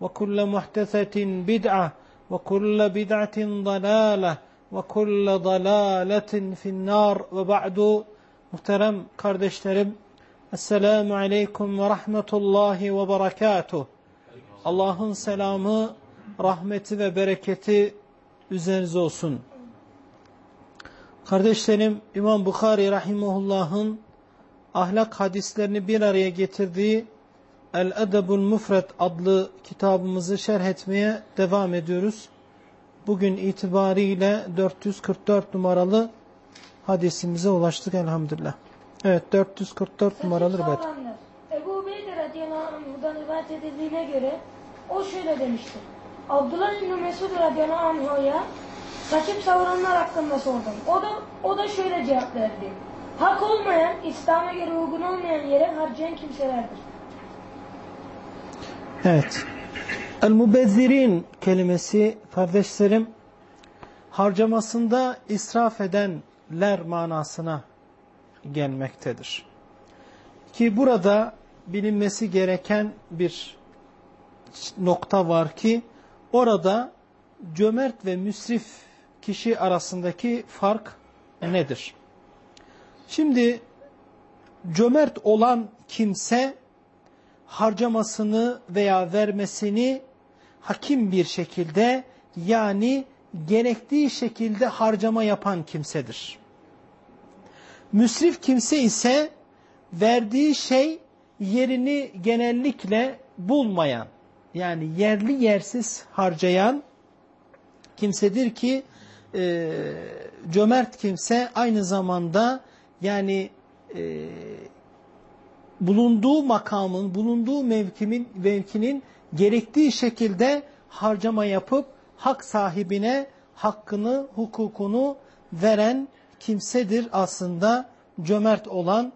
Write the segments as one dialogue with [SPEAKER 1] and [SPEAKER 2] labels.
[SPEAKER 1] وكل محدثة بدعة وكل بدعة ضلالة وكل ضلالة في النار وبعد muhterem kardeşlerim Esselamu Aleyküm ve Rahmetullahi ve Berekatuh Allah'ın selamı, rahmeti ve bereketi üzerinize olsun. Kardeşlerim İmam Bukhari Rahimullah'ın ahlak hadislerini bir araya getirdiği El-Edebul Mufret adlı kitabımızı şerh etmeye devam ediyoruz. Bugün itibariyle 444 numaralı hadisimize ulaştık elhamdülillah. Evet 444 numaralı rivayet.
[SPEAKER 2] Ebu Ubeyde radıyallahu anh'dan rivayet edildiğine göre o şöyle demişti. Abdullah İbni Mesud radıyallahu anh'a saçıp savuranlar hakkında sordum. O da, o da şöyle cevap verdi. Hak olmayan, İslam'a göre uygun olmayan yere harcayan kimselerdir.
[SPEAKER 1] Evet. El-Mubezzirin kelimesi kardeşlerim harcamasında israf edenler manasına gelmektedir. Ki burada bilinmesi gereken bir nokta var ki orada cömert ve müsrif kişi arasındaki fark nedir? Şimdi cömert olan kimse harcamasını veya vermesini hakim bir şekilde yani gerektiği şekilde harcama yapan kimsedir. Müsrif kimse ise verdiği şey yerini genellikle bulmayan yani yerli yersiz harcayan kimsedir ki e, cömert kimse aynı zamanda yani e, bulunduğu makamın, bulunduğu mevkimin, mevkinin gerektiği şekilde harcama yapıp hak sahibine hakkını, hukukunu veren kimsedir aslında cömert olan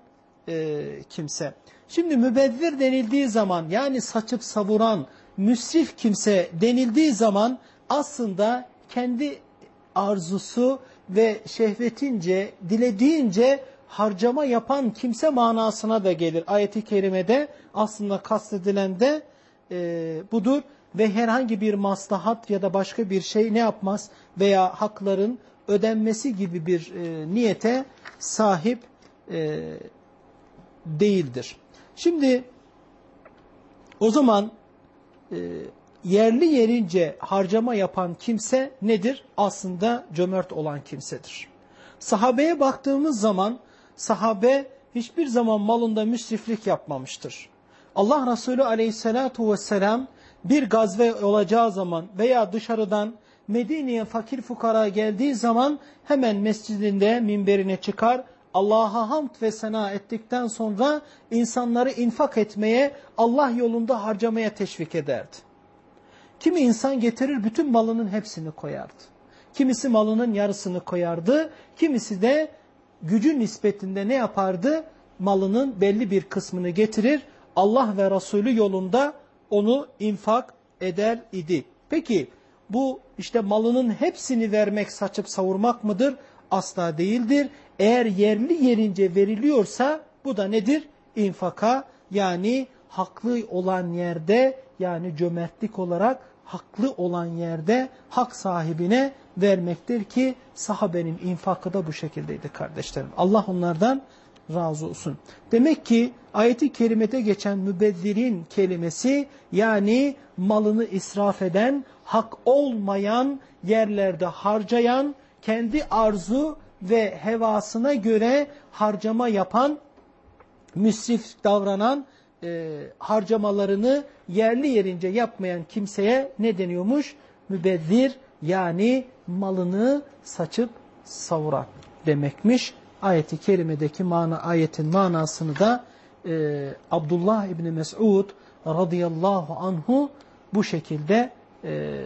[SPEAKER 1] e, kimse. Şimdi mübezzir denildiği zaman yani saçıp savuran, müsrif kimse denildiği zaman aslında kendi arzusu ve şehvetince, dilediğince harcama yapan kimse manasına da gelir. Ayet-i kerimede aslında kastedilen de e, budur ve herhangi bir maslahat ya da başka bir şey ne yapmaz veya hakların ödenmesi gibi bir e, niyete sahip e, değildir. Şimdi o zaman yerli yerince harcama yapan kimse nedir? Aslında cömert olan kimsedir. Sahabeye baktığımız zaman sahabe hiçbir zaman malında müsriflik yapmamıştır. Allah Resulü aleyhissalatu vesselam bir gazve olacağı zaman veya dışarıdan Medine'ye fakir fukara geldiği zaman hemen mescidinde minberine çıkar, Allah'a hamd ve sena ettikten sonra insanları infak etmeye, Allah yolunda harcamaya teşvik ederdi. Kimi insan getirir bütün malının hepsini koyardı. Kimisi malının yarısını koyardı, kimisi de gücü nispetinde ne yapardı? Malının belli bir kısmını getirir, Allah ve Resulü yolunda onu infak eder idi. Peki bu işte malının hepsini vermek, saçıp savurmak mıdır? Asla değildir. Eğer yerli yerince veriliyorsa bu da nedir? İnfaka yani haklı olan yerde yani cömertlik olarak haklı olan yerde hak sahibine vermektir ki sahabenin infakı da bu şekildeydi kardeşlerim. Allah onlardan razı olsun. Demek ki ayeti kerimede geçen mübezzirin kelimesi yani malını israf eden, hak olmayan yerlerde harcayan, kendi arzu ve hevasına göre harcama yapan, müsrif davranan, e, harcamalarını yerli yerince yapmayan kimseye ne deniyormuş? Mübezzir yani malını saçıp savuran demekmiş. Ayeti kerimedeki mana, ayetin manasını da e, Abdullah İbni Mes'ud radıyallahu anhu bu şekilde e,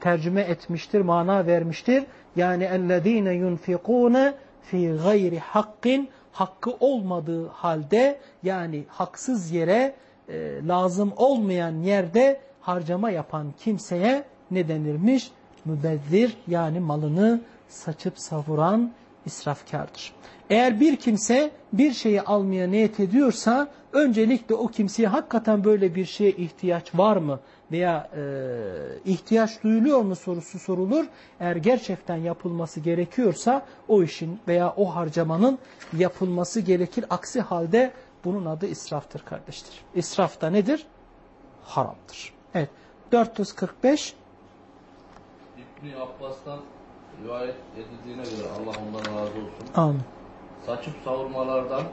[SPEAKER 1] tercüme etmiştir, mana vermiştir. Yani اَلَّذ۪ينَ يُنْفِقُونَ fi gayri hakkin hakkı olmadığı halde yani haksız yere e, lazım olmayan yerde harcama yapan kimseye ne denirmiş? Mübezzir yani malını saçıp savuran israfkardır. Eğer bir kimse bir şeyi almaya niyet ediyorsa öncelikle o kimseye hakikaten böyle bir şeye ihtiyaç var mı veya e, ihtiyaç duyuluyor mu sorusu sorulur. Eğer gerçekten yapılması gerekiyorsa o işin veya o harcamanın yapılması gerekir. Aksi halde bunun adı israftır kardeşler. İsraf da nedir? Haramdır. Evet. 445
[SPEAKER 3] İbni Abbas'tan rivayet edildiğine göre Allah ondan razı olsun.
[SPEAKER 1] Amin.
[SPEAKER 3] Saçıp savurmalardan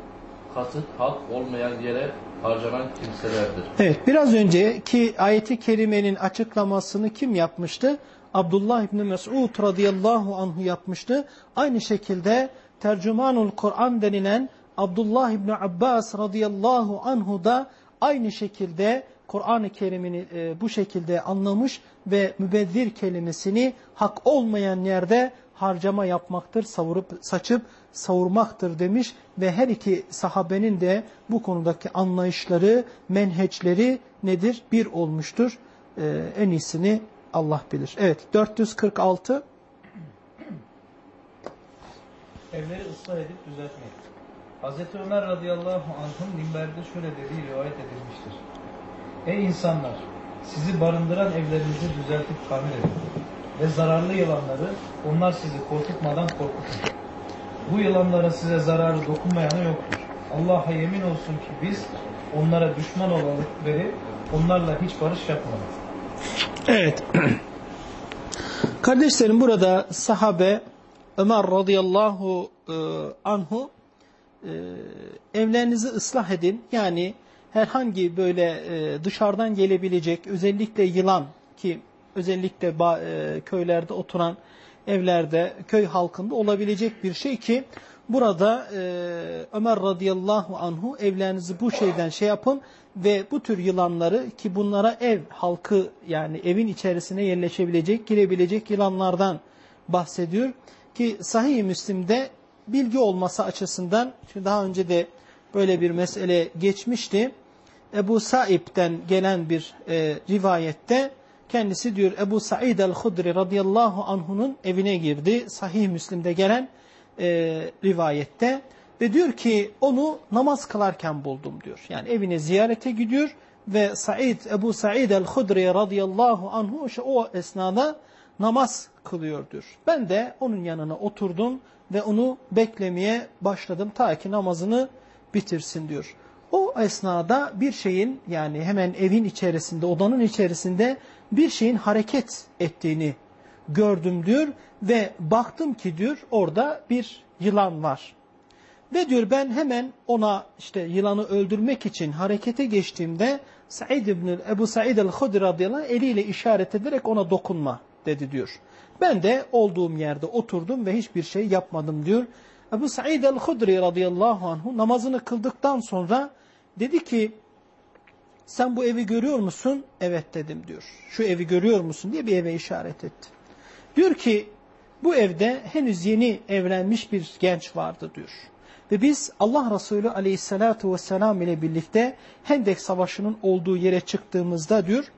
[SPEAKER 3] kasıt hak olmayan yere harcanan kimselerdir.
[SPEAKER 1] Evet biraz önceki ayeti kerimenin açıklamasını kim yapmıştı? Abdullah İbni Mes'ud radıyallahu anhu yapmıştı. Aynı şekilde tercümanul Kur'an denilen Abdullah İbni Abbas radıyallahu anhu da aynı şekilde Kur'an-ı Kerim'ini e, bu şekilde anlamış ve mübezzir kelimesini hak olmayan yerde harcama yapmaktır, savurup saçıp savurmaktır demiş ve her iki sahabenin de bu konudaki anlayışları, menheçleri nedir? Bir olmuştur. Ee, en iyisini Allah bilir. Evet 446
[SPEAKER 4] Evleri ıslah edip düzeltmek. Hz. Ömer radıyallahu anh'ın minberde şöyle dediği rivayet edilmiştir. Ey insanlar! Sizi barındıran evlerinizi düzeltip tamir edin. Ve zararlı yılanları onlar sizi korkutmadan korkutun. Bu yılanlara size zararı dokunmayanı yoktur. Allah'a yemin olsun ki biz onlara düşman verip onlarla hiç barış yapmadık.
[SPEAKER 1] Evet. Kardeşlerim burada sahabe Ömer radıyallahu e, anhu e, evlerinizi ıslah edin. Yani herhangi böyle e, dışarıdan gelebilecek özellikle yılan ki özellikle e, köylerde oturan evlerde, köy halkında olabilecek bir şey ki burada e, Ömer radıyallahu anhu evlerinizi bu şeyden şey yapın ve bu tür yılanları ki bunlara ev halkı yani evin içerisine yerleşebilecek, girebilecek yılanlardan bahsediyor. Ki Sahih-i Müslim'de bilgi olması açısından, daha önce de böyle bir mesele geçmişti. Ebu Saib'den gelen bir e, rivayette kendisi diyor Ebu Said el-Hudri radıyallahu anh'unun evine girdi. Sahih Müslim'de gelen e, rivayette ve diyor ki onu namaz kılarken buldum diyor. Yani evine ziyarete gidiyor ve Said Ebu Said el-Hudri radıyallahu anhu o esnada namaz kılıyor diyor. Ben de onun yanına oturdum ve onu beklemeye başladım ta ki namazını bitirsin diyor. O esnada bir şeyin yani hemen evin içerisinde, odanın içerisinde bir şeyin hareket ettiğini gördüm diyor ve baktım ki diyor orada bir yılan var. Ve diyor ben hemen ona işte yılanı öldürmek için harekete geçtiğimde Said ibn Ebu Said el-Hudri radıyallahu anh eliyle işaret ederek ona dokunma dedi diyor. Ben de olduğum yerde oturdum ve hiçbir şey yapmadım diyor. Ebu Said el-Hudri radıyallahu anhu namazını kıldıktan sonra dedi ki sen bu evi görüyor musun? Evet dedim diyor. Şu evi görüyor musun diye bir eve işaret etti. Diyor ki bu evde henüz yeni evlenmiş bir genç vardı diyor. Ve biz Allah Resulü aleyhissalatu vesselam ile birlikte Hendek Savaşı'nın olduğu yere çıktığımızda diyor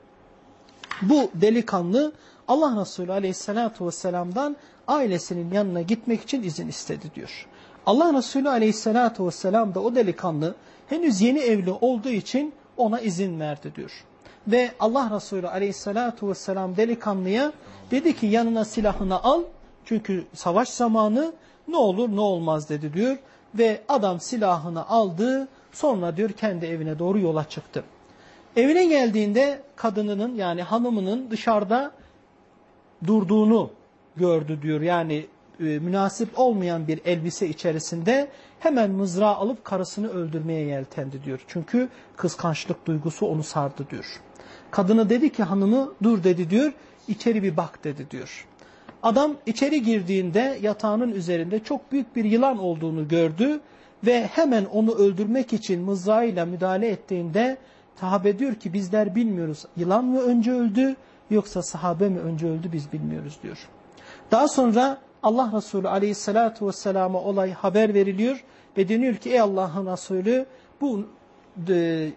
[SPEAKER 1] bu delikanlı Allah Resulü aleyhissalatu vesselam'dan ailesinin yanına gitmek için izin istedi diyor. Allah Resulü aleyhissalatu vesselam da o delikanlı henüz yeni evli olduğu için ona izin verdi diyor. Ve Allah Resulü aleyhissalatu vesselam delikanlıya dedi ki yanına silahını al çünkü savaş zamanı ne olur ne olmaz dedi diyor. Ve adam silahını aldı sonra diyor kendi evine doğru yola çıktı. Evine geldiğinde kadınının yani hanımının dışarıda durduğunu gördü diyor. Yani e, münasip olmayan bir elbise içerisinde hemen mızrağı alıp karısını öldürmeye yeltendi diyor. Çünkü kıskançlık duygusu onu sardı diyor. Kadını dedi ki hanımı dur dedi diyor. içeri bir bak dedi diyor. Adam içeri girdiğinde yatağının üzerinde çok büyük bir yılan olduğunu gördü ve hemen onu öldürmek için mızrağıyla müdahale ettiğinde sahabe diyor ki bizler bilmiyoruz yılan mı önce öldü yoksa sahabe mi önce öldü biz bilmiyoruz diyor. Daha sonra Allah Resulü aleyhissalatu vesselama olay haber veriliyor ve deniyor ki ey Allah'ın Resulü bu e,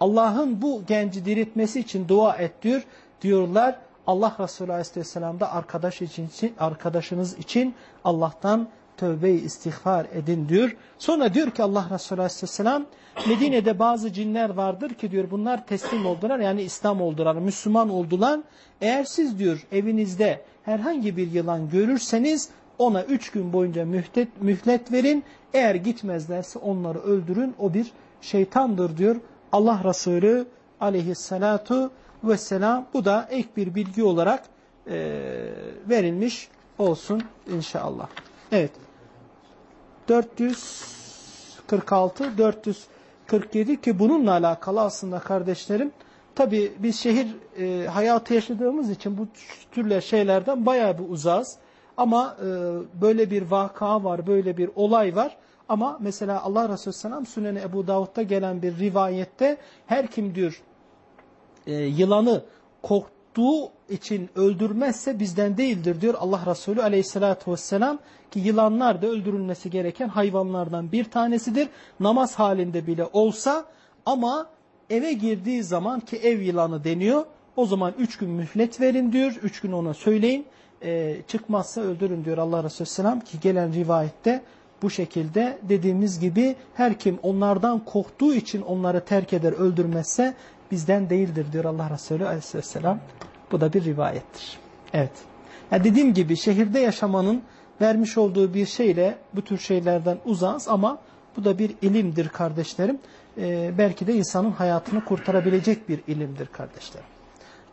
[SPEAKER 1] Allah'ın bu genci diriltmesi için dua et diyor. Diyorlar Allah Resulü aleyhisselam da arkadaş için, arkadaşınız için Allah'tan tövbe-i istiğfar edin diyor. Sonra diyor ki Allah Resulü aleyhisselam Medine'de bazı cinler vardır ki diyor bunlar teslim oldular yani İslam oldular, Müslüman oldular. Eğer siz diyor evinizde herhangi bir yılan görürseniz ona üç gün boyunca mühlet, mühlet verin. Eğer gitmezlerse onları öldürün. O bir şeytandır diyor Allah Resulü aleyhissalatu vesselam. Bu da ek bir bilgi olarak e, verilmiş olsun inşallah. Evet. 446, 447 ki bununla alakalı aslında kardeşlerim. Tabi biz şehir e, hayatı yaşadığımız için bu türler şeylerden bayağı bir uzağız. Ama e, böyle bir vaka var, böyle bir olay var. Ama mesela Allah Resulü Selam Sünneni Ebu Davud'da gelen bir rivayette her kim diyor e, yılanı korktuğu için öldürmezse bizden değildir diyor Allah Resulü Aleyhisselatü vesselam ki yılanlar da öldürülmesi gereken hayvanlardan bir tanesidir. Namaz halinde bile olsa ama eve girdiği zaman ki ev yılanı deniyor o zaman üç gün mühlet verin diyor. Üç gün ona söyleyin. E, çıkmazsa öldürün diyor Allah Resulü Selam ki gelen rivayette bu şekilde dediğimiz gibi her kim onlardan korktuğu için onları terk eder öldürmezse bizden değildir diyor Allah Resulü aleyhisselam. Bu da bir rivayettir. Evet. Yani dediğim gibi şehirde yaşamanın vermiş olduğu bir şeyle bu tür şeylerden uzağız ama bu da bir ilimdir kardeşlerim. Ee, belki de insanın hayatını kurtarabilecek bir ilimdir kardeşlerim.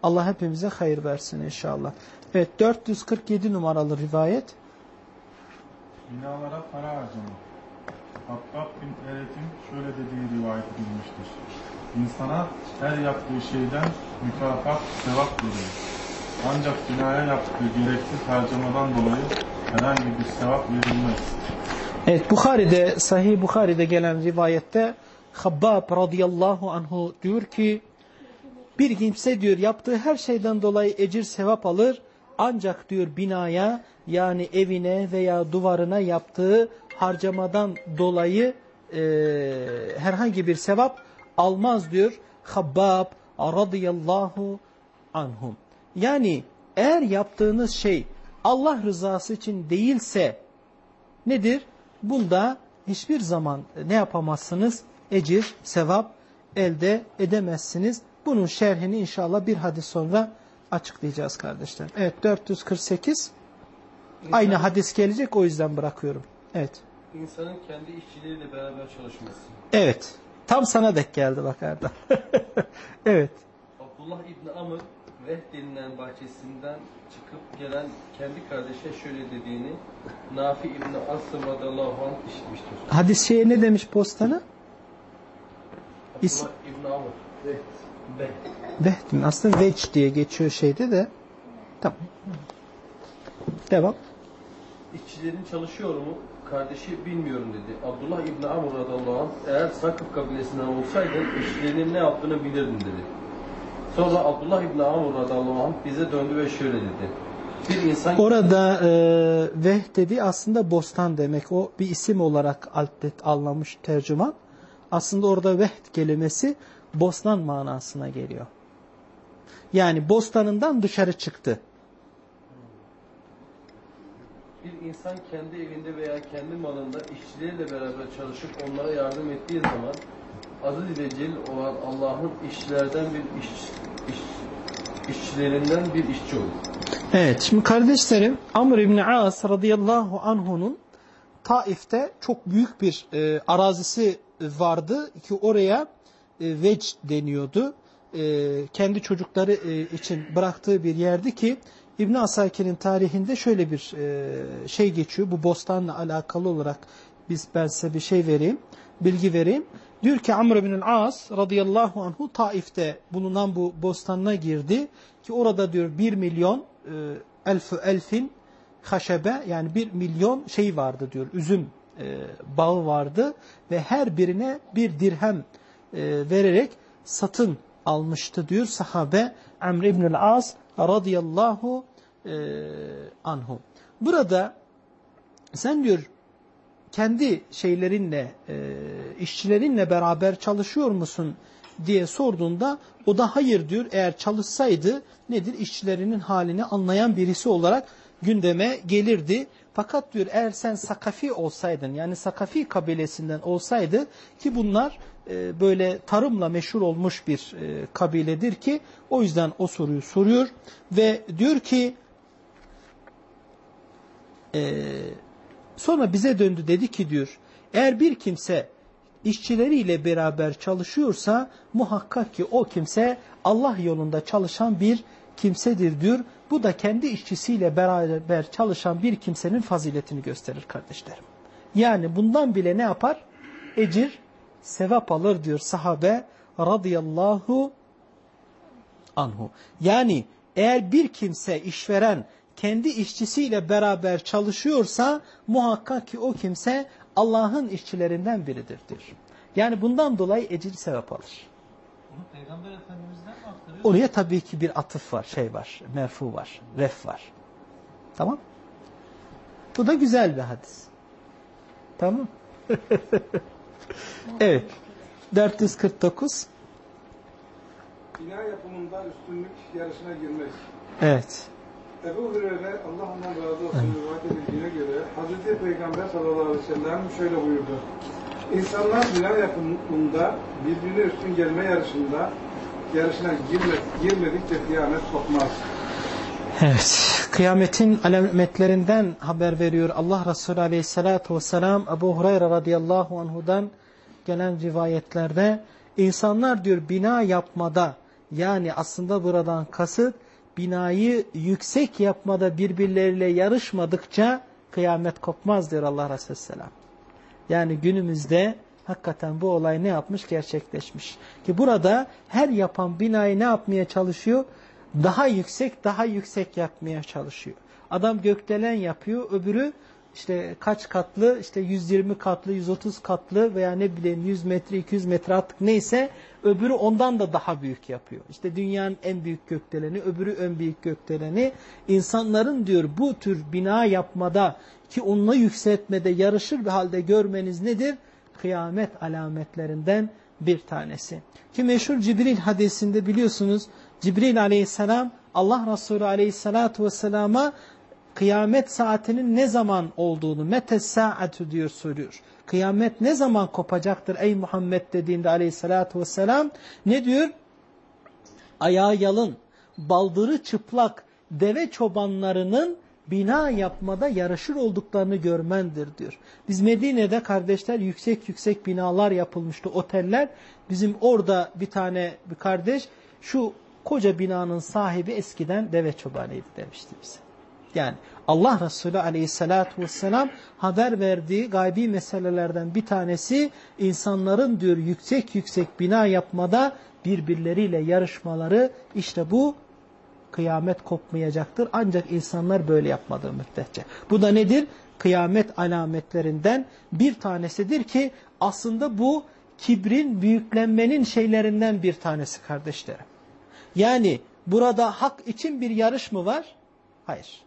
[SPEAKER 1] Allah hepimize hayır versin inşallah. Evet 447 numaralı rivayet.
[SPEAKER 5] Binalara para harcama. Hattab bin Eret'in şöyle dediği rivayet edilmiştir. İnsana her yaptığı şeyden mükafat, sevap veriyor. Ancak binaya yaptığı gereksiz harcamadan dolayı herhangi bir sevap verilmez.
[SPEAKER 1] Evet Bukhari'de, Sahih Bukhari'de gelen rivayette Habbab radıyallahu anhu diyor ki bir kimse diyor yaptığı her şeyden dolayı ecir sevap alır ancak diyor binaya yani evine veya duvarına yaptığı harcamadan dolayı e, herhangi bir sevap almaz diyor Habbab radıyallahu anhum. Yani eğer yaptığınız şey Allah rızası için değilse nedir? Bunda hiçbir zaman ne yapamazsınız? Ecir, sevap elde edemezsiniz. Bunun şerhini inşallah bir hadis sonra açıklayacağız kardeşler. Evet 448.
[SPEAKER 6] İnsan,
[SPEAKER 1] Aynı hadis gelecek o yüzden bırakıyorum. Evet.
[SPEAKER 6] İnsanın kendi işçileriyle beraber çalışması.
[SPEAKER 1] Evet. Tam sana dek geldi bak Erdem. evet.
[SPEAKER 6] Abdullah İbni Amr Veh denilen bahçesinden çıkıp gelen kendi kardeşe şöyle dediğini Nafi İbni Asım radıyallahu anh işitmiştir.
[SPEAKER 1] Hadis şeye ne demiş postana? İs-. Vehdin aslında veç diye geçiyor şeyde de. Tamam. Devam.
[SPEAKER 6] İşçilerin çalışıyor mu? Kardeşi bilmiyorum dedi. Abdullah İbni Amr radıyallahu anh eğer Sakıp kabilesinden olsaydın işçilerinin ne yaptığını bilirdin dedi. Sonra Abdullah İbni Amr radıyallahu anh bize döndü ve şöyle dedi. Bir insan
[SPEAKER 1] Orada e, veh dedi aslında bostan demek. O bir isim olarak altet anlamış tercüman. Aslında orada vehd kelimesi bostan manasına geliyor. Yani bostanından dışarı çıktı.
[SPEAKER 6] Bir insan kendi evinde veya kendi malında işçileriyle beraber çalışıp onlara yardım ettiği zaman aziz ve celil olan Allah'ın işçilerden bir iş, iş, işçilerinden bir işçi olur.
[SPEAKER 1] Evet şimdi kardeşlerim Amr İbni As radıyallahu anhu'nun Taif'te çok büyük bir e, arazisi vardı ki oraya e, Vec deniyordu. E, kendi çocukları e, için bıraktığı bir yerdi ki İbn Asakir'in tarihinde şöyle bir şey geçiyor. Bu bostanla alakalı olarak biz ben size bir şey vereyim, bilgi vereyim. Diyor ki Amr bin As radıyallahu anhu Taif'te bulunan bu bostanına girdi ki orada diyor 1 milyon elfü elfin haşebe yani 1 milyon şey vardı diyor üzüm e, bağı vardı ve her birine bir dirhem e, vererek satın almıştı diyor sahabe Amr ibn As radıyallahu e, anhu. Burada sen diyor kendi şeylerinle, e, işçilerinle beraber çalışıyor musun diye sorduğunda o da hayır diyor. Eğer çalışsaydı nedir? işçilerinin halini anlayan birisi olarak gündeme gelirdi. Fakat diyor eğer sen Sakafi olsaydın yani Sakafi kabilesinden olsaydı ki bunlar e, böyle tarımla meşhur olmuş bir e, kabiledir ki o yüzden o soruyu soruyor ve diyor ki e, sonra bize döndü dedi ki diyor eğer bir kimse işçileriyle beraber çalışıyorsa muhakkak ki o kimse Allah yolunda çalışan bir kimsedir diyor. Bu da kendi işçisiyle beraber çalışan bir kimsenin faziletini gösterir kardeşlerim. Yani bundan bile ne yapar? Ecir, sevap alır diyor sahabe radıyallahu anhu. Yani eğer bir kimse işveren kendi işçisiyle beraber çalışıyorsa muhakkak ki o kimse Allah'ın işçilerinden biridir diyor. Yani bundan dolayı ecir sevap alır.
[SPEAKER 4] Bunu Peygamber Efendimiz'den mi aktarıyor?
[SPEAKER 1] Oraya tabii ki bir atıf var, şey var, merfu var, ref var. Tamam? Bu da güzel bir hadis. Tamam? evet. 449.
[SPEAKER 7] Bina yapımında üstünlük yarışına girmek.
[SPEAKER 1] Evet.
[SPEAKER 7] Ebu Hureyre Allah ondan razı olsun rivayet edildiğine göre Hazreti Peygamber sallallahu aleyhi ve sellem şöyle buyurdu. İnsanlar bina yapımında birbirine üstün gelme yarışında yarışına girme, girmedikçe kıyamet kopmaz.
[SPEAKER 1] Evet. Kıyametin alametlerinden haber veriyor Allah Resulü aleyhissalatu vesselam Ebu Hureyre radıyallahu anhudan gelen rivayetlerde insanlar diyor bina yapmada yani aslında buradan kasıt binayı yüksek yapmada birbirleriyle yarışmadıkça kıyamet kopmaz diyor Allah Resulü Selam. Yani günümüzde hakikaten bu olay ne yapmış? Gerçekleşmiş. Ki burada her yapan binayı ne yapmaya çalışıyor? Daha yüksek, daha yüksek yapmaya çalışıyor. Adam gökdelen yapıyor, öbürü işte kaç katlı, işte 120 katlı, 130 katlı veya ne bileyim 100 metre, 200 metre artık neyse öbürü ondan da daha büyük yapıyor. İşte dünyanın en büyük gökdeleni, öbürü en büyük gökdeleni. İnsanların diyor bu tür bina yapmada ki onunla yükseltmede yarışır bir halde görmeniz nedir? Kıyamet alametlerinden bir tanesi. Ki meşhur Cibril hadisinde biliyorsunuz Cibril aleyhisselam Allah Resulü aleyhissalatu vesselama kıyamet saatinin ne zaman olduğunu metes saatü diyor soruyor. Kıyamet ne zaman kopacaktır ey Muhammed dediğinde aleyhissalatu vesselam ne diyor? Ayağı yalın, baldırı çıplak deve çobanlarının bina yapmada yarışır olduklarını görmendir diyor. Biz Medine'de kardeşler yüksek yüksek binalar yapılmıştı, oteller. Bizim orada bir tane bir kardeş şu koca binanın sahibi eskiden deve çobanıydı demişti bize. Yani Allah Resulü aleyhissalatu vesselam haber verdiği gaybi meselelerden bir tanesi insanların diyor yüksek yüksek bina yapmada birbirleriyle yarışmaları işte bu kıyamet kopmayacaktır. Ancak insanlar böyle yapmadığı müddetçe. Bu da nedir? Kıyamet alametlerinden bir tanesidir ki aslında bu kibrin, büyüklenmenin şeylerinden bir tanesi kardeşlerim. Yani burada hak için bir yarış mı var? Hayır.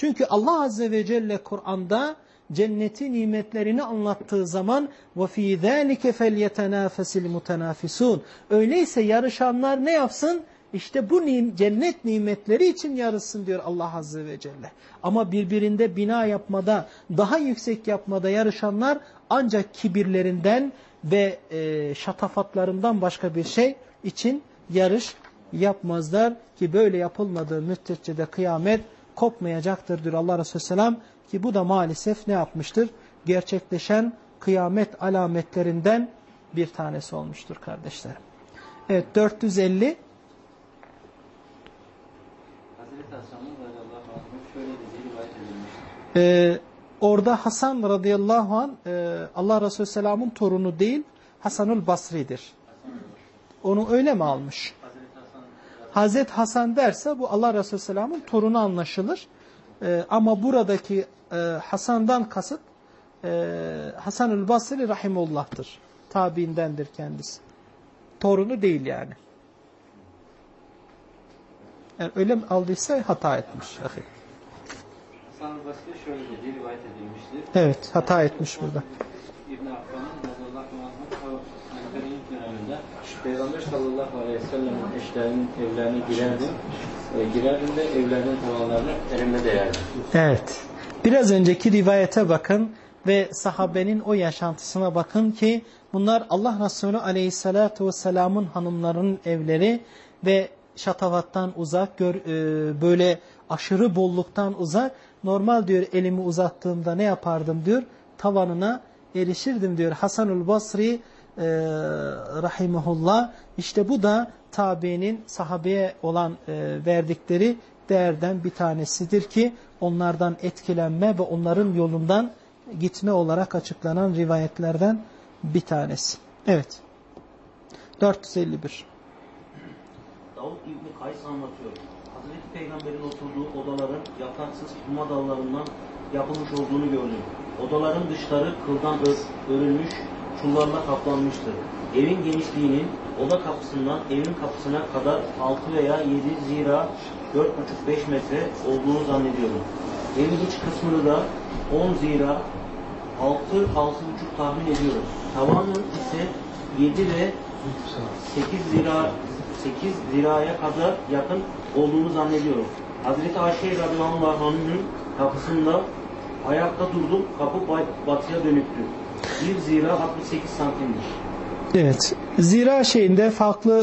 [SPEAKER 1] Çünkü Allah Azze ve Celle Kur'an'da cenneti nimetlerini anlattığı zaman وَفِي ذَٰلِكَ فَلْيَتَنَافَسِ الْمُتَنَافِسُونَ Öyleyse yarışanlar ne yapsın? İşte bu nim cennet nimetleri için yarışsın diyor Allah Azze ve Celle. Ama birbirinde bina yapmada, daha yüksek yapmada yarışanlar ancak kibirlerinden ve e, şatafatlarından başka bir şey için yarış yapmazlar. Ki böyle yapılmadığı müddetçe de kıyamet kopmayacaktır diyor Allah Resulü Selam. Ki bu da maalesef ne yapmıştır? Gerçekleşen kıyamet alametlerinden bir tanesi olmuştur kardeşlerim. Evet 450
[SPEAKER 8] Hazreti Hasan'ın.
[SPEAKER 1] Ee, orada Hasan radıyallahu an e, Allah Resulü Selam'ın torunu değil Hasanul Basri'dir. Onu öyle mi almış? Hazret Hasan derse bu Allah Resulü Selam'ın torunu anlaşılır. Ee, ama buradaki e, Hasan'dan kasıt e, Hasanul Basri Rahimullah'tır. Tabiindendir kendisi. Torunu değil yani. Yani öyle mi aldıysa hata etmiş. ahi.
[SPEAKER 8] Hasan Basri şöyle dediği rivayet edilmiştir.
[SPEAKER 1] Evet hata etmiş burada.
[SPEAKER 8] İbn Affan'ın radıyallahu anh'ın Halifelik döneminde Peygamber sallallahu aleyhi ve sellem'in eşlerinin evlerine girerdim. E, girerdim de evlerinin tavanlarını elimle değerdim.
[SPEAKER 1] Evet. Biraz önceki rivayete bakın ve sahabenin o yaşantısına bakın ki bunlar Allah Resulü aleyhissalatu vesselamın hanımlarının evleri ve şatavattan uzak, gör, e, böyle aşırı bolluktan uzak. Normal diyor elimi uzattığımda ne yapardım diyor, tavanına erişirdim diyor. Hasanul Basri e, rahimahullah. İşte bu da tabiinin sahabeye olan e, verdikleri değerden bir tanesidir ki onlardan etkilenme ve onların yolundan gitme olarak açıklanan rivayetlerden bir tanesi. Evet. 451.
[SPEAKER 9] Davud İbni Kays anlatıyor. Hazreti Peygamber'in oturduğu odaların yapraksız hurma dallarından yapılmış olduğunu gördüm. Odaların dışları kıldan ör- örülmüş, çullarla kaplanmıştır. Evin genişliğinin oda kapısından evin kapısına kadar 6 veya 7 zira 4,5-5 metre olduğunu zannediyorum. Evin iç kısmını da 10 zira 6-6,5 tahmin ediyorum. Tavanın ise 7 ve 8 zira 8 ziraya kadar yakın olduğunu zannediyorum. Hazreti Ayşe radıyallahu anh'ın kapısında ayakta durdum. Kapı batıya dönüktü. 1 zira 68 santimdir.
[SPEAKER 1] Evet. Zira şeyinde farklı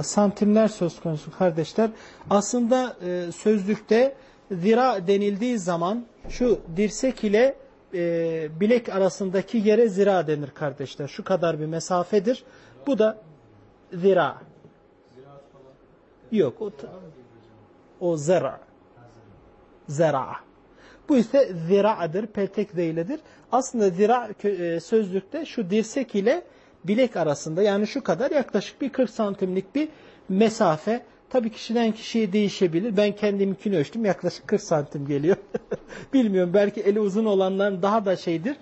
[SPEAKER 1] e, santimler söz konusu kardeşler. Aslında e, sözlükte zira denildiği zaman şu dirsek ile e, bilek arasındaki yere zira denir kardeşler. Şu kadar bir mesafedir. Bu da zira. Yok o, o zera. Zera. Bu ise zira'dır, peltek zeyledir. Aslında zira e, sözlükte şu dirsek ile bilek arasında yani şu kadar yaklaşık bir 40 santimlik bir mesafe. Tabii kişiden kişiye değişebilir. Ben kendimkini ölçtüm yaklaşık 40 santim geliyor. Bilmiyorum belki eli uzun olanların daha da şeydir.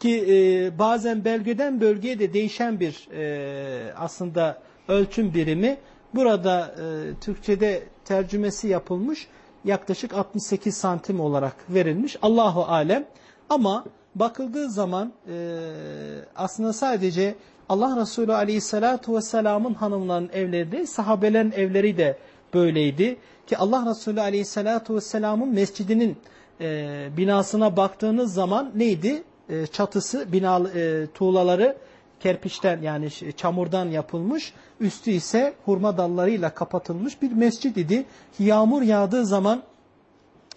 [SPEAKER 1] Ki e, bazen bölgeden bölgeye de değişen bir e, aslında ölçüm birimi. Burada Türkçe'de tercümesi yapılmış yaklaşık 68 santim olarak verilmiş. Allahu alem. Ama bakıldığı zaman e, aslında sadece Allah Resulü Aleyhisselatü Vesselam'ın hanımlarının evleri değil, sahabelerin evleri de böyleydi. Ki Allah Resulü Aleyhisselatü Vesselam'ın mescidinin e, binasına baktığınız zaman neydi? E, çatısı, bina, e, tuğlaları kerpiçten yani çamurdan yapılmış. Üstü ise hurma dallarıyla kapatılmış bir mescid idi. Yağmur yağdığı zaman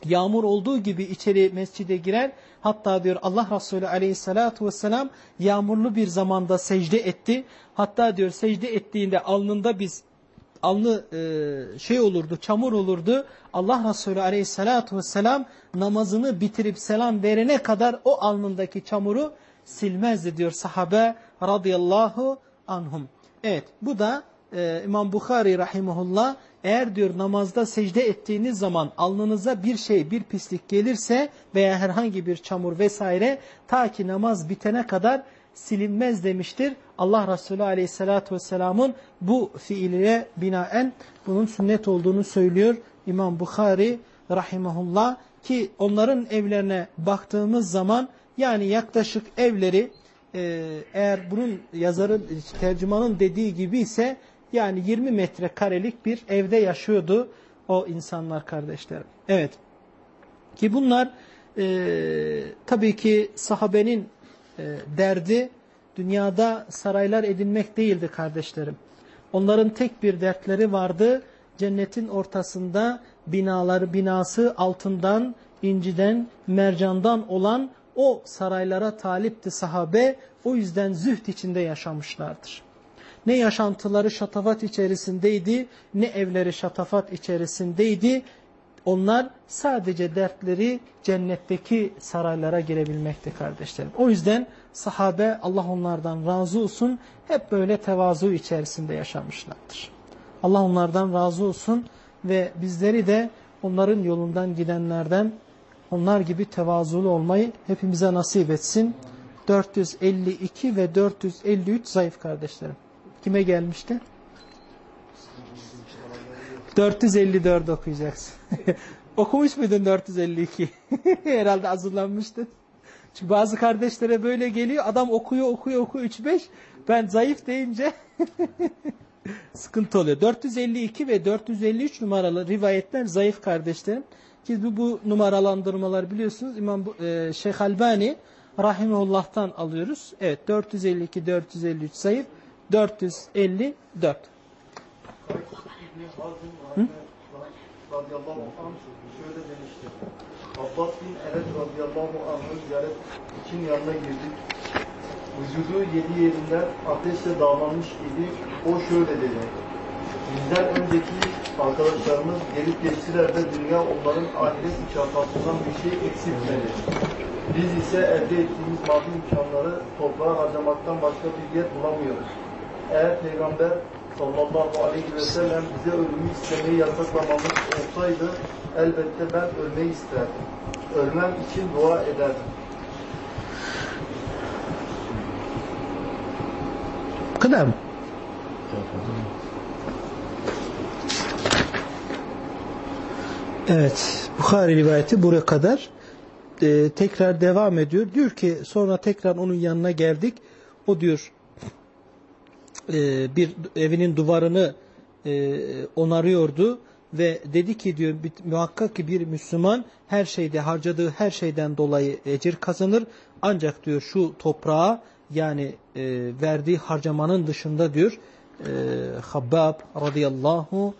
[SPEAKER 1] yağmur olduğu gibi içeri mescide girer. Hatta diyor Allah Resulü aleyhissalatu vesselam yağmurlu bir zamanda secde etti. Hatta diyor secde ettiğinde alnında biz alnı e, şey olurdu, çamur olurdu. Allah Resulü aleyhissalatu vesselam namazını bitirip selam verene kadar o alnındaki çamuru silmezdi diyor sahabe radıyallahu anhum. Evet bu da e, İmam Bukhari rahimahullah eğer diyor namazda secde ettiğiniz zaman alnınıza bir şey bir pislik gelirse veya herhangi bir çamur vesaire ta ki namaz bitene kadar silinmez demiştir. Allah Resulü aleyhissalatü vesselamın bu fiiline binaen bunun sünnet olduğunu söylüyor İmam Bukhari rahimahullah ki onların evlerine baktığımız zaman yani yaklaşık evleri e, eğer bunun yazarın tercümanın dediği gibi ise Yani 20 metrekarelik bir evde yaşıyordu o insanlar kardeşlerim. Evet. Ki bunlar e, tabii ki sahabenin e, derdi dünyada saraylar edinmek değildi kardeşlerim. Onların tek bir dertleri vardı. Cennetin ortasında binaları binası altından, inciden, mercandan olan o saraylara talipti sahabe. O yüzden zühd içinde yaşamışlardır. Ne yaşantıları şatafat içerisindeydi, ne evleri şatafat içerisindeydi. Onlar sadece dertleri cennetteki saraylara girebilmekti kardeşlerim. O yüzden sahabe Allah onlardan razı olsun hep böyle tevazu içerisinde yaşamışlardır. Allah onlardan razı olsun ve bizleri de onların yolundan gidenlerden onlar gibi tevazulu olmayı hepimize nasip etsin. 452 ve 453 zayıf kardeşlerim. Kime gelmişti? 454 okuyacaksın. Okumuş muydun 452? Herhalde hazırlanmıştın. Çünkü bazı kardeşlere böyle geliyor. Adam okuyor okuyor okuyor 3-5. Ben zayıf deyince sıkıntı oluyor. 452 ve 453 numaralı rivayetler zayıf kardeşlerim. Ki bu, bu numaralandırmalar biliyorsunuz İmam e, Şeyh Albani Rahimullah'tan alıyoruz. Evet 452 453 zayıf 454.
[SPEAKER 10] Hı? radıyallahu anh şöyle demiştir. Abbas bin Elet radıyallahu anh'ı ziyaret için yanına girdik. Vücudu yedi yerinden ateşle dağlanmış idi. O şöyle dedi. Bizden önceki arkadaşlarımız gelip geçtiler de dünya onların ahiret mükafatından bir şey eksiltmedi. Biz ise elde ettiğimiz maddi imkanları toprağa harcamaktan başka bir yer bulamıyoruz. Eğer Peygamber sallallahu aleyhi ve sellem bize ölümü istemeyi yasaklamamış olsaydı elbette ben ölmeyi isterdim. Ölmem için dua ederdim.
[SPEAKER 1] Kadar mı? Evet. Bukhari rivayeti buraya kadar ee, tekrar devam ediyor. Diyor ki sonra tekrar onun yanına geldik. O diyor e, bir evinin duvarını e, onarıyordu ve dedi ki diyor muhakkak ki bir Müslüman her şeyde harcadığı her şeyden dolayı ecir kazanır. Ancak diyor şu toprağa yani e, verdiği harcamanın dışında diyor e, Habbab radıyallahu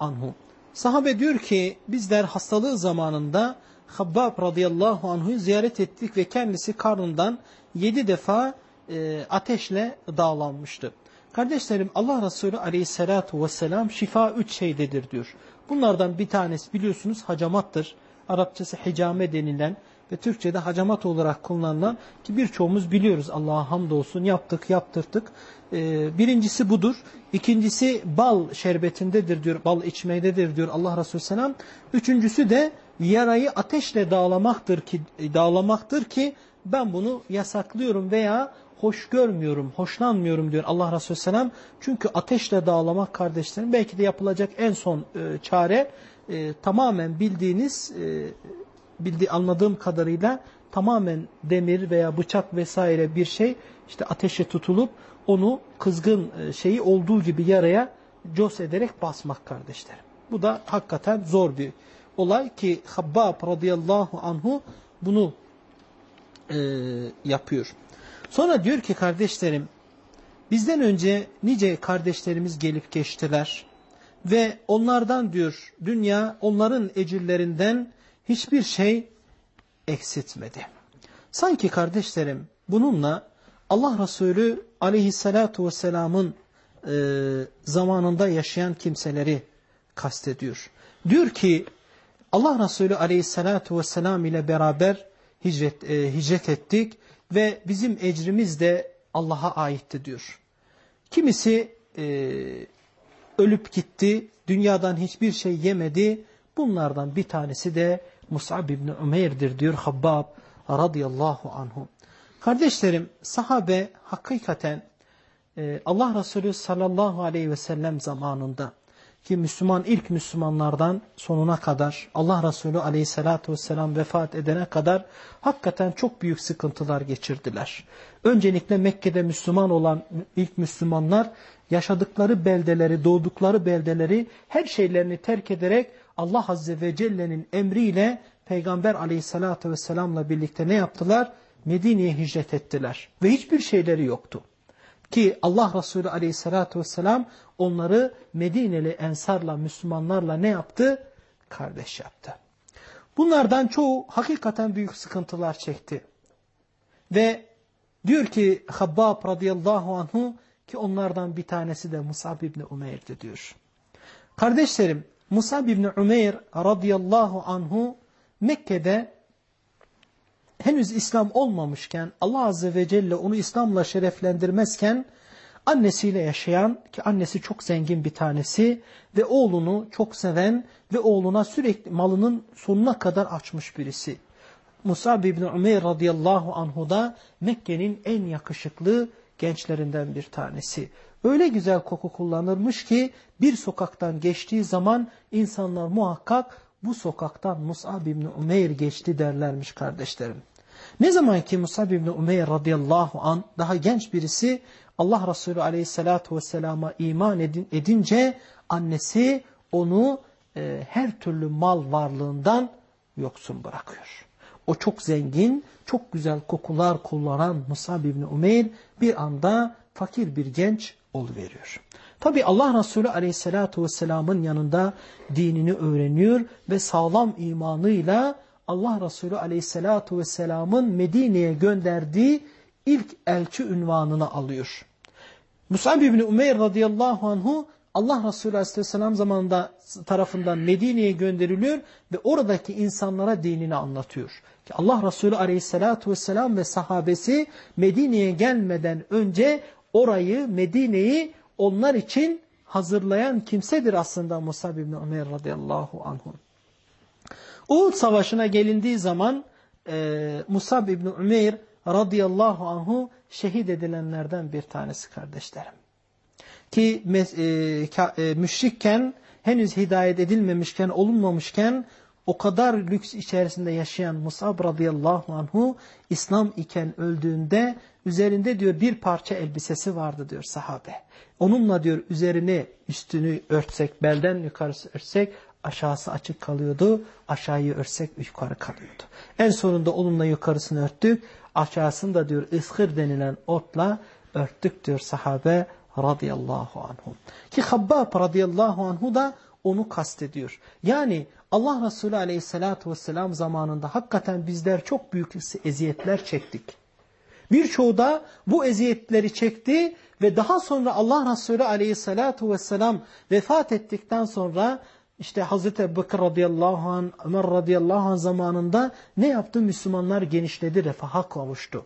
[SPEAKER 1] anhu. Sahabe diyor ki bizler hastalığı zamanında Habbab radıyallahu anhu'yu ziyaret ettik ve kendisi karnından yedi defa e, ateşle dağlanmıştı. Kardeşlerim Allah Resulü aleyhissalatu vesselam şifa üç şeydedir diyor. Bunlardan bir tanesi biliyorsunuz hacamattır. Arapçası hicame denilen ve Türkçe'de hacamat olarak kullanılan ki birçoğumuz biliyoruz Allah'a hamdolsun yaptık yaptırdık. Ee, birincisi budur. İkincisi bal şerbetindedir diyor, bal içmeydedir diyor Allah Resulü Selam. Üçüncüsü de yarayı ateşle dağlamaktır ki, dağlamaktır ki ben bunu yasaklıyorum veya hoş görmüyorum, hoşlanmıyorum diyor Allah Resulü Selam. Çünkü ateşle dağlamak kardeşlerim belki de yapılacak en son e, çare e, tamamen bildiğiniz, e, bildi, anladığım kadarıyla tamamen demir veya bıçak vesaire bir şey işte ateşe tutulup onu kızgın e, şeyi olduğu gibi yaraya cos ederek basmak kardeşlerim. Bu da hakikaten zor bir olay ki Habbab radıyallahu anhu bunu e, yapıyor. Sonra diyor ki kardeşlerim bizden önce nice kardeşlerimiz gelip geçtiler ve onlardan diyor dünya onların ecirlerinden hiçbir şey eksiltmedi. Sanki kardeşlerim bununla Allah Resulü aleyhissalatu vesselamın e, zamanında yaşayan kimseleri kastediyor. Diyor ki Allah Resulü aleyhissalatu vesselam ile beraber hicret, e, hicret ettik ve bizim ecrimiz de Allah'a aitti diyor. Kimisi e, ölüp gitti, dünyadan hiçbir şey yemedi. Bunlardan bir tanesi de Mus'ab ibn Umeyr'dir diyor Habbab radıyallahu anhu. Kardeşlerim sahabe hakikaten e, Allah Resulü sallallahu aleyhi ve sellem zamanında ki Müslüman ilk Müslümanlardan sonuna kadar Allah Resulü aleyhissalatü vesselam vefat edene kadar hakikaten çok büyük sıkıntılar geçirdiler. Öncelikle Mekke'de Müslüman olan ilk Müslümanlar yaşadıkları beldeleri, doğdukları beldeleri her şeylerini terk ederek Allah Azze ve Celle'nin emriyle Peygamber aleyhissalatü vesselamla birlikte ne yaptılar? Medine'ye hicret ettiler ve hiçbir şeyleri yoktu. Ki Allah Resulü aleyhissalatü vesselam onları Medineli ensarla, Müslümanlarla ne yaptı? Kardeş yaptı. Bunlardan çoğu hakikaten büyük sıkıntılar çekti. Ve diyor ki Habbab radıyallahu anhu ki onlardan bir tanesi de Musab İbni Umeyr'di diyor. Kardeşlerim Musab İbni Umeyr radıyallahu anhu Mekke'de henüz İslam olmamışken Allah Azze ve Celle onu İslam'la şereflendirmezken annesiyle yaşayan ki annesi çok zengin bir tanesi ve oğlunu çok seven ve oğluna sürekli malının sonuna kadar açmış birisi. Musab İbni Umeyr radıyallahu anhu da Mekke'nin en yakışıklı gençlerinden bir tanesi. Öyle güzel koku kullanırmış ki bir sokaktan geçtiği zaman insanlar muhakkak bu sokaktan Musab İbni Umeyr geçti derlermiş kardeşlerim. Ne zaman ki Musab İbni Umeyr radıyallahu an daha genç birisi Allah Resulü aleyhissalatu vesselama iman edin, edince annesi onu e, her türlü mal varlığından yoksun bırakıyor. O çok zengin, çok güzel kokular kullanan Musab İbni Umeyr bir anda fakir bir genç oluveriyor. Tabi Allah Resulü aleyhissalatu vesselamın yanında dinini öğreniyor ve sağlam imanıyla Allah Resulü aleyhissalatu vesselamın Medine'ye gönderdiği ilk elçi ünvanını alıyor. Musab ibn Umeyr radıyallahu anhu Allah Resulü aleyhisselam zamanında tarafından Medine'ye gönderiliyor ve oradaki insanlara dinini anlatıyor. Allah Resulü aleyhissalatu vesselam ve sahabesi Medine'ye gelmeden önce orayı, Medine'yi onlar için hazırlayan kimsedir aslında Musab ibn Ömer radıyallahu anhu. Uhud savaşına gelindiği zaman e, Musab ibn Ömer radıyallahu anhu şehit edilenlerden bir tanesi kardeşlerim. Ki e, e, müşrikken henüz hidayet edilmemişken, olunmamışken o kadar lüks içerisinde yaşayan Musab radıyallahu anhu İslam iken öldüğünde üzerinde diyor bir parça elbisesi vardı diyor sahabe. Onunla diyor üzerine üstünü örtsek, belden yukarısı örtsek aşağısı açık kalıyordu. Aşağıyı örsek yukarı kalıyordu. En sonunda onunla yukarısını örttük. Aşağısını da diyor ıskır denilen otla örttük diyor sahabe radıyallahu anhu. Ki Habbab radıyallahu anhu da onu kastediyor. Yani Allah Resulü aleyhissalatu vesselam zamanında hakikaten bizler çok büyük eziyetler çektik. Birçoğu da bu eziyetleri çekti ve daha sonra Allah Resulü aleyhissalatu vesselam vefat ettikten sonra işte Hazreti Ebubekir radıyallahu anh, Ömer radıyallahu anh zamanında ne yaptı? Müslümanlar genişledi, refaha kavuştu.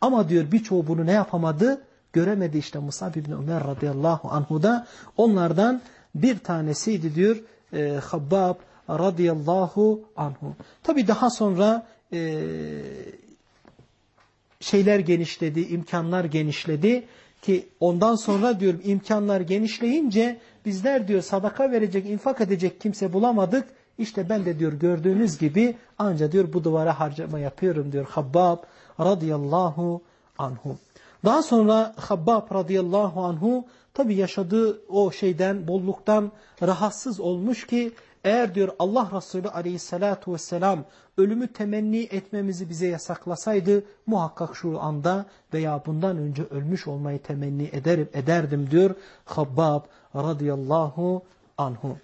[SPEAKER 1] Ama diyor birçoğu bunu ne yapamadı? Göremedi işte Musab ibn Ömer radıyallahu anhu da onlardan bir tanesiydi diyor e, Habbab radıyallahu anhu. Tabi daha sonra e, şeyler genişledi, imkanlar genişledi ki ondan sonra diyor imkanlar genişleyince bizler diyor sadaka verecek, infak edecek kimse bulamadık. İşte ben de diyor gördüğünüz gibi anca diyor bu duvara harcama yapıyorum diyor Habbab radıyallahu anhu. Daha sonra Habbab radıyallahu anhu tabi yaşadığı o şeyden, bolluktan rahatsız olmuş ki eğer diyor Allah Resulü aleyhissalatu vesselam ölümü temenni etmemizi bize yasaklasaydı muhakkak şu anda veya bundan önce ölmüş olmayı temenni ederim, ederdim diyor Habbab radıyallahu anhu.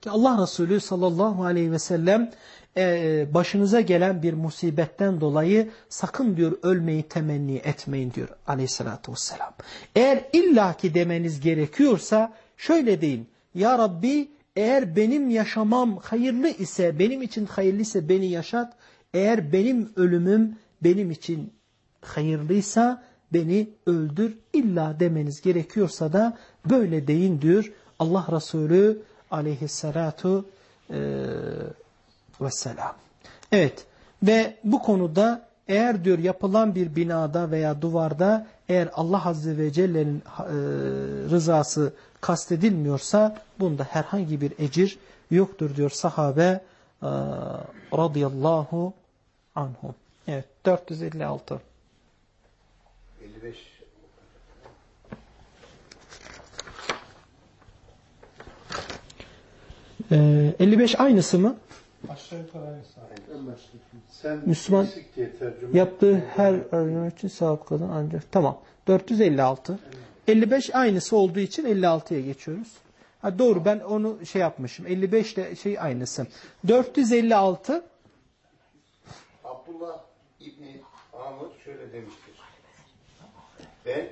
[SPEAKER 1] Ki Allah Resulü sallallahu aleyhi ve sellem e, başınıza gelen bir musibetten dolayı sakın diyor ölmeyi temenni etmeyin diyor aleyhissalatü vesselam. Eğer illaki demeniz gerekiyorsa şöyle deyin. Ya Rabbi eğer benim yaşamam hayırlı ise, benim için hayırlı ise beni yaşat. Eğer benim ölümüm benim için hayırlıysa beni öldür. İlla demeniz gerekiyorsa da böyle deyin diyor Allah Resulü aleyhissalatu e, vesselam. Evet ve bu konuda eğer diyor yapılan bir binada veya duvarda eğer Allah Azze ve Celle'nin e, rızası kastedilmiyorsa bunda herhangi bir ecir yoktur diyor sahabe e, radıyallahu anhum. Evet 456.
[SPEAKER 11] 55
[SPEAKER 1] Ee, 55 aynısı mı?
[SPEAKER 4] Aşağı yukarı aynısı.
[SPEAKER 11] Sen
[SPEAKER 1] Müslüman yaptığı her argüman için sevap kazan ancak. Tamam. 456. 55 aynısı olduğu için 56'ya geçiyoruz. Ha, doğru ben onu şey yapmışım. 55 ile şey aynısı. 456
[SPEAKER 11] Abdullah İbni Amr şöyle demiştir. Ben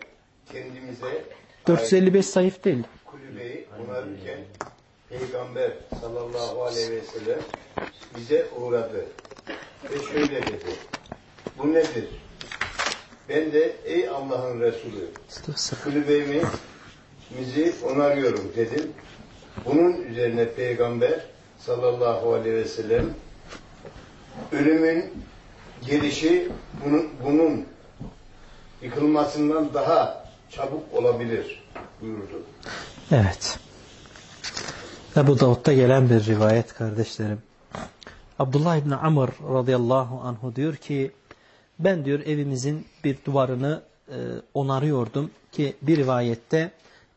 [SPEAKER 11] kendimize
[SPEAKER 1] 455 sayf değil.
[SPEAKER 11] kulübeyi onarırken Peygamber sallallahu aleyhi ve sellem bize uğradı ve şöyle dedi. Bu nedir? Ben de ey Allah'ın Resulü kulübemi bizi onarıyorum dedim. Bunun üzerine Peygamber sallallahu aleyhi ve sellem ölümün gelişi bunun, bunun yıkılmasından daha çabuk olabilir buyurdu.
[SPEAKER 1] Evet. Ebu Davud'da gelen bir rivayet kardeşlerim. Abdullah İbni Amr radıyallahu anhu diyor ki ben diyor evimizin bir duvarını e, onarıyordum ki bir rivayette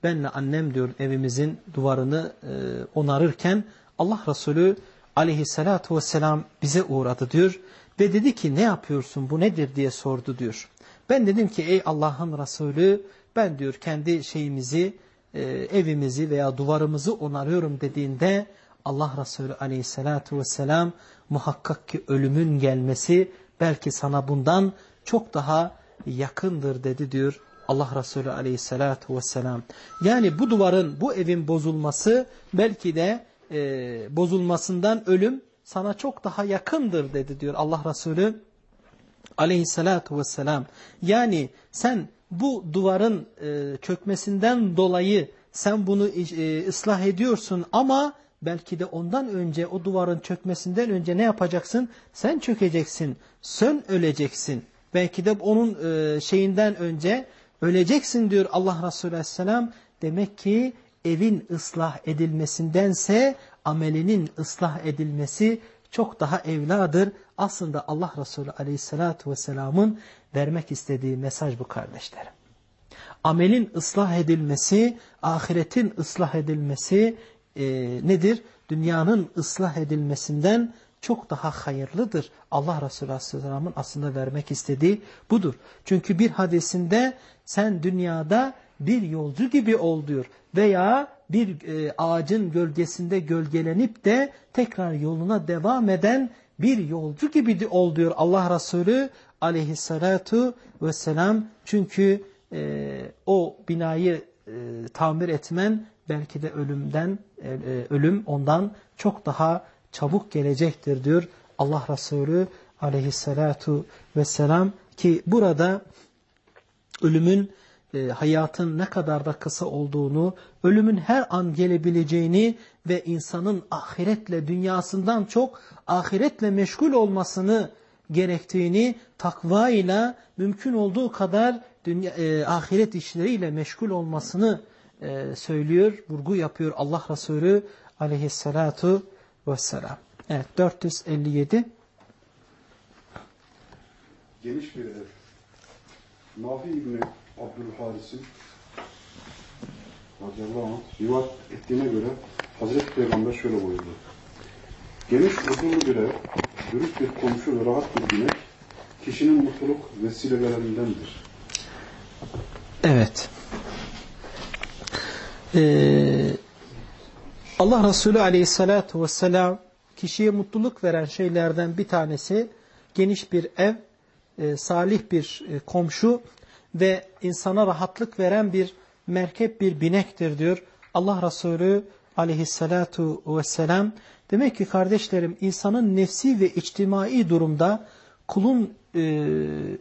[SPEAKER 1] benle annem diyor evimizin duvarını e, onarırken Allah Resulü aleyhissalatu vesselam bize uğradı diyor ve dedi ki ne yapıyorsun bu nedir diye sordu diyor. Ben dedim ki ey Allah'ın Resulü ben diyor kendi şeyimizi e, evimizi veya duvarımızı onarıyorum dediğinde Allah Resulü aleyhissalatu vesselam muhakkak ki ölümün gelmesi belki sana bundan çok daha yakındır dedi diyor Allah Resulü aleyhissalatu vesselam. Yani bu duvarın, bu evin bozulması belki de e, bozulmasından ölüm sana çok daha yakındır dedi diyor Allah Resulü aleyhissalatu vesselam. Yani sen bu duvarın e, çökmesinden dolayı sen bunu e, ıslah ediyorsun ama belki de ondan önce o duvarın çökmesinden önce ne yapacaksın? Sen çökeceksin, sen öleceksin. Belki de onun e, şeyinden önce öleceksin diyor Allah Resulü Aleyhisselam. Demek ki evin ıslah edilmesindense amelinin ıslah edilmesi çok daha evladır. Aslında Allah Resulü Aleyhisselatü Vesselam'ın vermek istediği mesaj bu kardeşlerim. Amelin ıslah edilmesi, ahiretin ıslah edilmesi e, nedir? Dünyanın ıslah edilmesinden çok daha hayırlıdır. Allah Resulü Aleyhisselam'ın aslında vermek istediği budur. Çünkü bir hadisinde sen dünyada bir yolcu gibi ol diyor. Veya bir e, ağacın gölgesinde gölgelenip de tekrar yoluna devam eden bir yolcu gibi ol diyor Allah Resulü aleyhissalatu vesselam. Çünkü e, o binayı e, tamir etmen belki de ölümden e, e, ölüm ondan çok daha çabuk gelecektir diyor Allah Resulü aleyhissalatu vesselam. Ki burada ölümün e, hayatın ne kadar da kısa olduğunu, ölümün her an gelebileceğini ve insanın ahiretle dünyasından çok ahiretle meşgul olmasını gerektiğini, takva ile mümkün olduğu kadar dünya, ahiret işleriyle meşgul olmasını e, söylüyor, vurgu yapıyor Allah Resulü aleyhissalatu vesselam. Evet 457
[SPEAKER 12] Geniş bir ev. Nafi İbni Abdülharis'in radıyallahu anh rivayet ettiğine göre Hazreti Peygamber şöyle buyurdu. Geniş huzurlu bir ev, dürüst bir komşu ve rahat bir binek kişinin mutluluk vesilelerindendir.
[SPEAKER 1] Evet. Ee, Allah Resulü aleyhissalatu vesselam kişiye mutluluk veren şeylerden bir tanesi geniş bir ev, e, salih bir e, komşu ve insana rahatlık veren bir merkep, bir binektir diyor Allah Resulü aleyhissalatu vesselam. Demek ki kardeşlerim insanın nefsi ve içtimai durumda kulun e,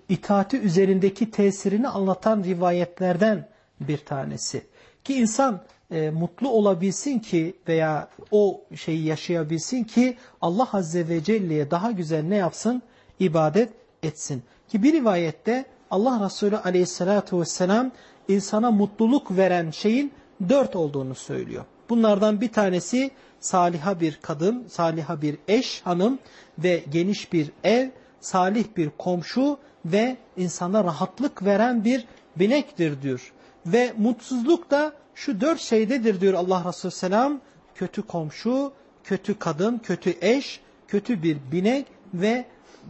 [SPEAKER 1] itaati üzerindeki tesirini anlatan rivayetlerden bir tanesi. Ki insan e, mutlu olabilsin ki veya o şeyi yaşayabilsin ki Allah Azze ve Celle'ye daha güzel ne yapsın? İbadet etsin. Ki bir rivayette Allah Resulü aleyhissalatu vesselam insana mutluluk veren şeyin dört olduğunu söylüyor. Bunlardan bir tanesi saliha bir kadın, saliha bir eş, hanım ve geniş bir ev, salih bir komşu ve insana rahatlık veren bir binektir diyor. Ve mutsuzluk da şu dört şeydedir diyor Allah Resulü Selam. Kötü komşu, kötü kadın, kötü eş, kötü bir binek ve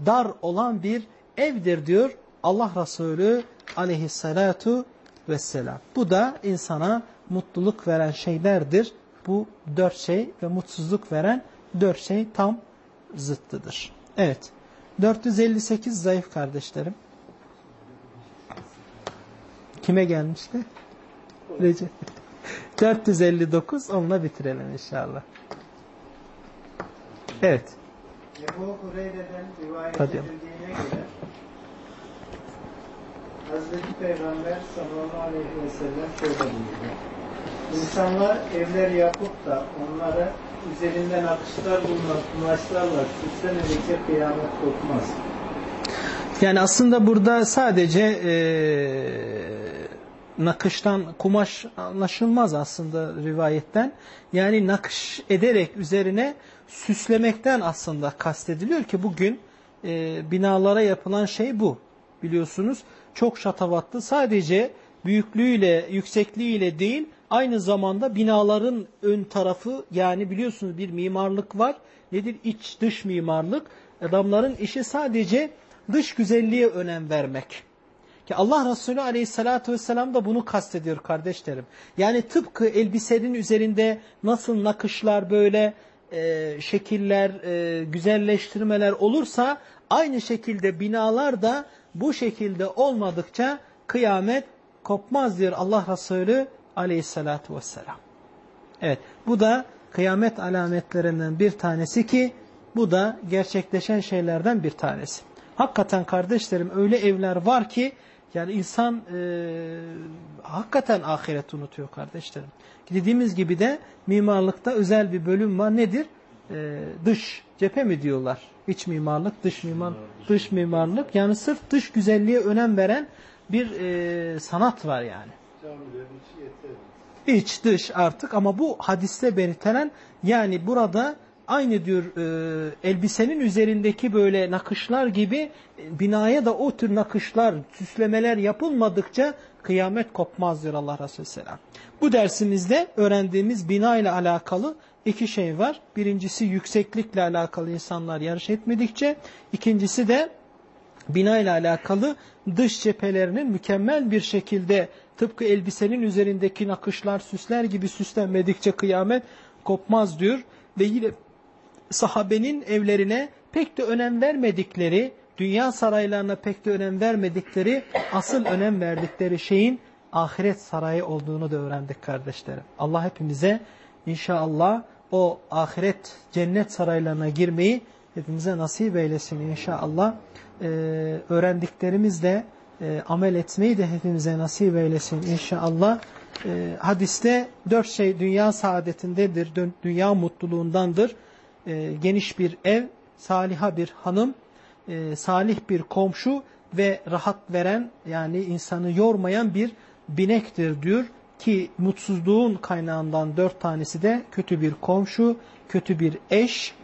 [SPEAKER 1] dar olan bir evdir diyor Allah Resulü aleyhissalatu vesselam. Bu da insana mutluluk veren şeylerdir. Bu dört şey ve mutsuzluk veren dört şey tam zıttıdır. Evet. 458 zayıf kardeşlerim. Kime gelmişti? Recep. 459 onunla bitirelim inşallah. Evet.
[SPEAKER 13] Ebu Hureyre'den rivayet
[SPEAKER 1] Tabii.
[SPEAKER 13] edildiğine göre Hazreti Peygamber sallallahu aleyhi ve sellem şöyle buyurdu. İnsanlar evler yapıp da onları üzerinden akışlar bulunan kumaşlarla süslemedikçe kıyamet kopmaz.
[SPEAKER 1] Yani aslında burada sadece eee nakıştan kumaş anlaşılmaz aslında rivayetten. Yani nakış ederek üzerine süslemekten aslında kastediliyor ki bugün e, binalara yapılan şey bu. Biliyorsunuz çok şatavatlı sadece büyüklüğüyle yüksekliğiyle değil aynı zamanda binaların ön tarafı yani biliyorsunuz bir mimarlık var. Nedir? İç dış mimarlık. Adamların işi sadece dış güzelliğe önem vermek. Ki Allah Resulü aleyhissalatü vesselam da bunu kastediyor kardeşlerim. Yani tıpkı elbisenin üzerinde nasıl nakışlar böyle e, şekiller, e, güzelleştirmeler olursa aynı şekilde binalar da bu şekilde olmadıkça kıyamet kopmaz diyor Allah Resulü aleyhissalatü vesselam. Evet bu da kıyamet alametlerinden bir tanesi ki bu da gerçekleşen şeylerden bir tanesi. Hakikaten kardeşlerim öyle evler var ki yani insan e, hakikaten ahiret unutuyor kardeşlerim. Dediğimiz gibi de mimarlıkta özel bir bölüm var. Nedir? E, dış cephe mi diyorlar? İç mimarlık, dış mimar, dış mimarlık. Yani sırf dış güzelliğe önem veren bir e, sanat var yani. İç dış artık ama bu hadiste belirtilen yani burada aynı diyor e, elbisenin üzerindeki böyle nakışlar gibi e, binaya da o tür nakışlar, süslemeler yapılmadıkça kıyamet kopmaz diyor Allah Resulü Selam. Bu dersimizde öğrendiğimiz bina ile alakalı iki şey var. Birincisi yükseklikle alakalı insanlar yarış etmedikçe, ikincisi de bina ile alakalı dış cephelerinin mükemmel bir şekilde tıpkı elbisenin üzerindeki nakışlar, süsler gibi süslenmedikçe kıyamet kopmaz diyor. Ve yine sahabenin evlerine pek de önem vermedikleri, dünya saraylarına pek de önem vermedikleri, asıl önem verdikleri şeyin ahiret sarayı olduğunu da öğrendik kardeşlerim. Allah hepimize inşallah o ahiret cennet saraylarına girmeyi hepimize nasip eylesin inşallah. Ee, öğrendiklerimizle e, amel etmeyi de hepimize nasip eylesin inşallah. Ee, hadiste dört şey dünya saadetindedir, dünya mutluluğundandır e, geniş bir ev, saliha bir hanım, e, salih bir komşu ve rahat veren yani insanı yormayan bir binektir diyor ki mutsuzluğun kaynağından dört tanesi de kötü bir komşu, kötü bir eş,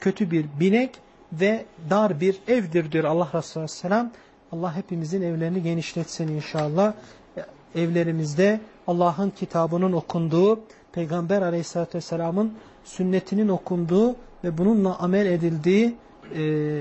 [SPEAKER 1] kötü bir binek ve dar bir evdir diyor Allah Resulü Aleyhisselam. Allah hepimizin evlerini genişletsin inşallah. Evlerimizde Allah'ın kitabının okunduğu, Peygamber Aleyhisselatü Vesselam'ın sünnetinin okunduğu ve bununla amel edildiği e,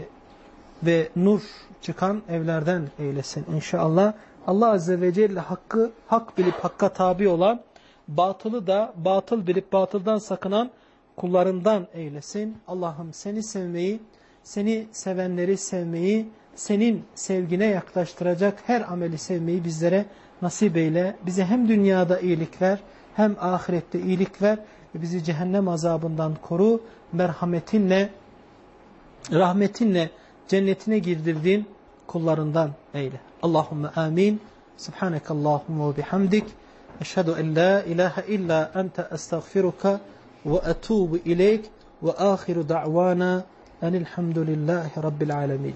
[SPEAKER 1] ve nur çıkan evlerden eylesin inşallah. Allah Azze ve Celle hakkı hak bilip hakka tabi olan, batılı da batıl bilip batıldan sakınan kullarından eylesin. Allah'ım seni sevmeyi, seni sevenleri sevmeyi, senin sevgine yaklaştıracak her ameli sevmeyi bizlere nasip eyle. Bize hem dünyada iyilik ver, hem ahirette iyilik ver ve bizi cehennem azabından koru. Merhametinle, rahmetinle cennetine girdirdiğin kullarından eyle. Allahümme amin. Subhaneke Allahümme ve bihamdik. Eşhedü en la ilahe illa ente estağfiruka ve etubu ileyk ve ahiru da'vana enilhamdülillahi rabbil alemin.